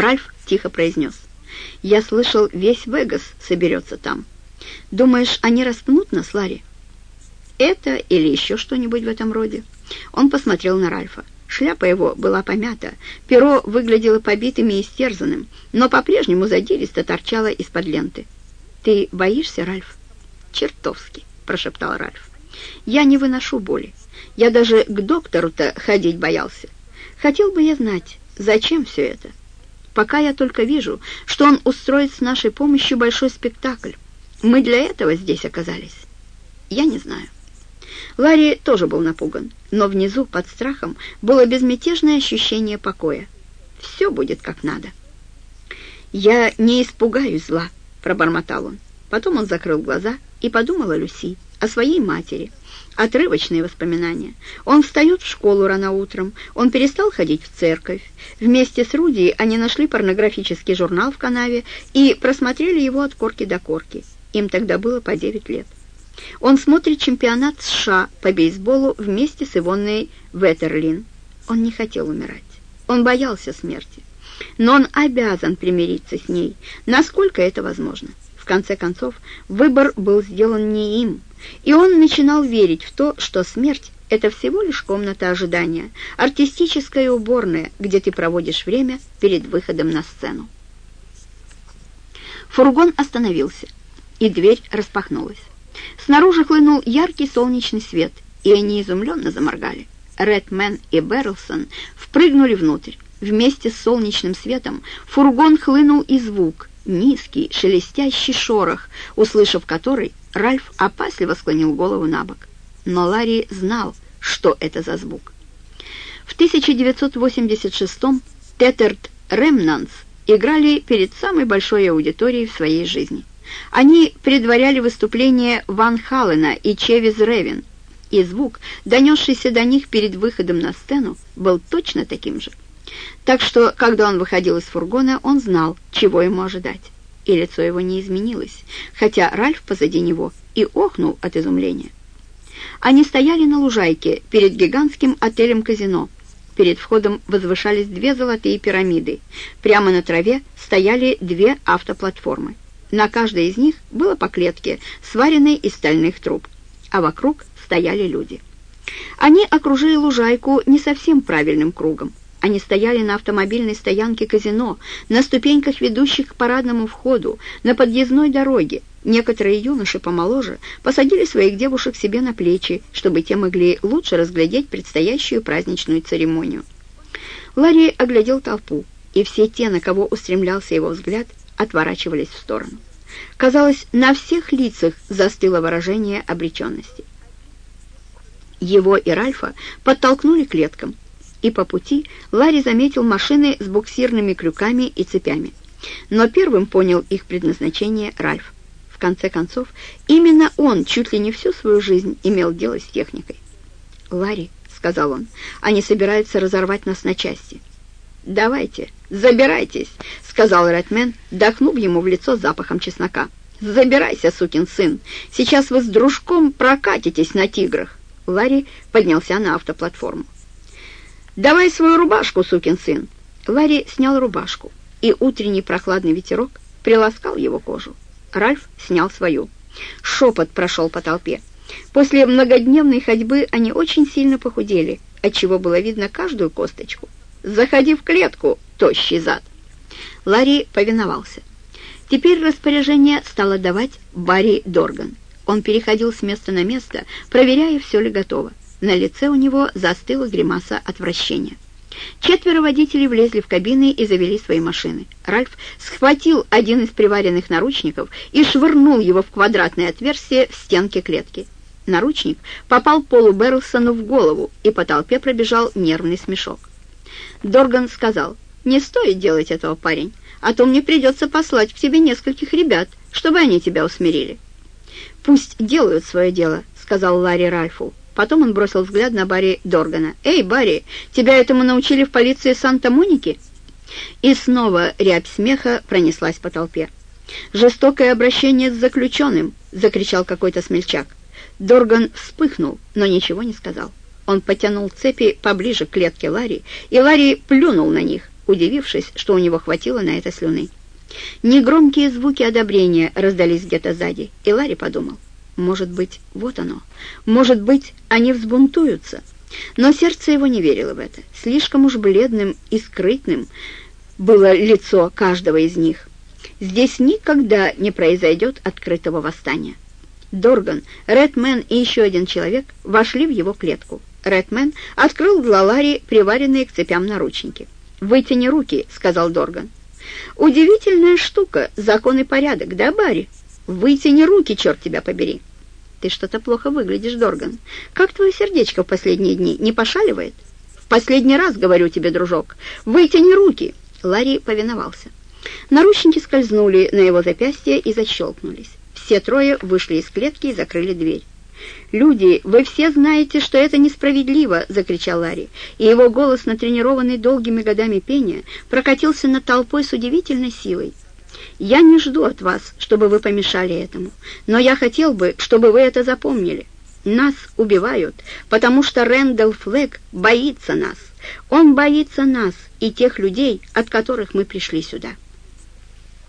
Ральф тихо произнес. «Я слышал, весь Вегас соберется там. Думаешь, они распнут нас, Ларри?» «Это или еще что-нибудь в этом роде?» Он посмотрел на Ральфа. Шляпа его была помята, перо выглядело побитым и истерзанным, но по-прежнему задиристо торчало из-под ленты. «Ты боишься, Ральф?» «Чертовски», — прошептал Ральф. «Я не выношу боли. Я даже к доктору-то ходить боялся. Хотел бы я знать, зачем все это. Пока я только вижу, что он устроит с нашей помощью большой спектакль. Мы для этого здесь оказались. Я не знаю». Ларри тоже был напуган, но внизу, под страхом, было безмятежное ощущение покоя. Все будет как надо. «Я не испугаюсь зла», — пробормотал он. Потом он закрыл глаза и подумал о Люси, о своей матери. Отрывочные воспоминания. Он встает в школу рано утром, он перестал ходить в церковь. Вместе с Руди они нашли порнографический журнал в канаве и просмотрели его от корки до корки. Им тогда было по девять лет. Он смотрит чемпионат США по бейсболу вместе с Ивонной Веттерлин. Он не хотел умирать. Он боялся смерти. Но он обязан примириться с ней, насколько это возможно. Конце концов, выбор был сделан не им, и он начинал верить в то, что смерть — это всего лишь комната ожидания, артистическая уборная, где ты проводишь время перед выходом на сцену. Фургон остановился, и дверь распахнулась. Снаружи хлынул яркий солнечный свет, и они изумленно заморгали. Редмен и Берлсон впрыгнули внутрь. Вместе с солнечным светом фургон хлынул и звук, низкий, шелестящий шорох, услышав который, Ральф опасливо склонил голову на бок. Но Ларри знал, что это за звук. В 1986-м Тетерт Ремнанс играли перед самой большой аудиторией в своей жизни. Они предваряли выступление Ван Халлена и Чевиз Ревен, и звук, донесшийся до них перед выходом на сцену, был точно таким же. Так что, когда он выходил из фургона, он знал, чего ему ожидать. И лицо его не изменилось, хотя Ральф позади него и охнул от изумления. Они стояли на лужайке перед гигантским отелем-казино. Перед входом возвышались две золотые пирамиды. Прямо на траве стояли две автоплатформы. На каждой из них было по клетке, сваренной из стальных труб, а вокруг стояли люди. Они окружили лужайку не совсем правильным кругом. Они стояли на автомобильной стоянке казино, на ступеньках, ведущих к парадному входу, на подъездной дороге. Некоторые юноши помоложе посадили своих девушек себе на плечи, чтобы те могли лучше разглядеть предстоящую праздничную церемонию. Ларри оглядел толпу, и все те, на кого устремлялся его взгляд, отворачивались в сторону. Казалось, на всех лицах застыло выражение обреченности. Его и Ральфа подтолкнули к клеткам, и по пути Ларри заметил машины с буксирными крюками и цепями. Но первым понял их предназначение Ральф. В конце концов, именно он чуть ли не всю свою жизнь имел дело с техникой. «Ларри», — сказал он, — «они собираются разорвать нас на части». «Давайте, забирайтесь», — сказал Редмен, дохнув ему в лицо запахом чеснока. «Забирайся, сукин сын, сейчас вы с дружком прокатитесь на тиграх». Ларри поднялся на автоплатформу. «Давай свою рубашку, сукин сын». Ларри снял рубашку, и утренний прохладный ветерок приласкал его кожу. Ральф снял свою. Шепот прошел по толпе. После многодневной ходьбы они очень сильно похудели, отчего было видно каждую косточку. «Заходи в клетку, тощий зад!» Ларри повиновался. Теперь распоряжение стало давать Барри Дорган. Он переходил с места на место, проверяя, все ли готово. На лице у него застыла гримаса отвращения. Четверо водителей влезли в кабины и завели свои машины. Ральф схватил один из приваренных наручников и швырнул его в квадратное отверстие в стенке клетки. Наручник попал Полу Берлсону в голову, и по толпе пробежал нервный смешок. Дорган сказал, «Не стоит делать этого, парень, а то мне придется послать к тебе нескольких ребят, чтобы они тебя усмирили». «Пусть делают свое дело», — сказал Ларри Ральфу. Потом он бросил взгляд на Барри Доргана. «Эй, Барри, тебя этому научили в полиции Санта-Моники?» И снова рябь смеха пронеслась по толпе. «Жестокое обращение с заключенным!» — закричал какой-то смельчак. Дорган вспыхнул, но ничего не сказал. Он потянул цепи поближе к клетке Ларри, и Ларри плюнул на них. удивившись, что у него хватило на это слюны. Негромкие звуки одобрения раздались где-то сзади, и Ларри подумал, может быть, вот оно, может быть, они взбунтуются. Но сердце его не верило в это. Слишком уж бледным и скрытным было лицо каждого из них. Здесь никогда не произойдет открытого восстания. Дорган, Редмен и еще один человек вошли в его клетку. Редмен открыл для Ларри приваренные к цепям наручники. «Вытяни руки», — сказал Дорган. «Удивительная штука, закон и порядок, да, Барри? Вытяни руки, черт тебя побери!» «Ты что-то плохо выглядишь, Дорган. Как твое сердечко в последние дни? Не пошаливает?» «В последний раз, говорю тебе, дружок, вытяни руки!» Ларри повиновался. Наручники скользнули на его запястье и защелкнулись. Все трое вышли из клетки и закрыли дверь. «Люди, вы все знаете, что это несправедливо!» — закричал Ларри, и его голос, натренированный долгими годами пения, прокатился над толпой с удивительной силой. «Я не жду от вас, чтобы вы помешали этому, но я хотел бы, чтобы вы это запомнили. Нас убивают, потому что Рэндалл Флэг боится нас. Он боится нас и тех людей, от которых мы пришли сюда».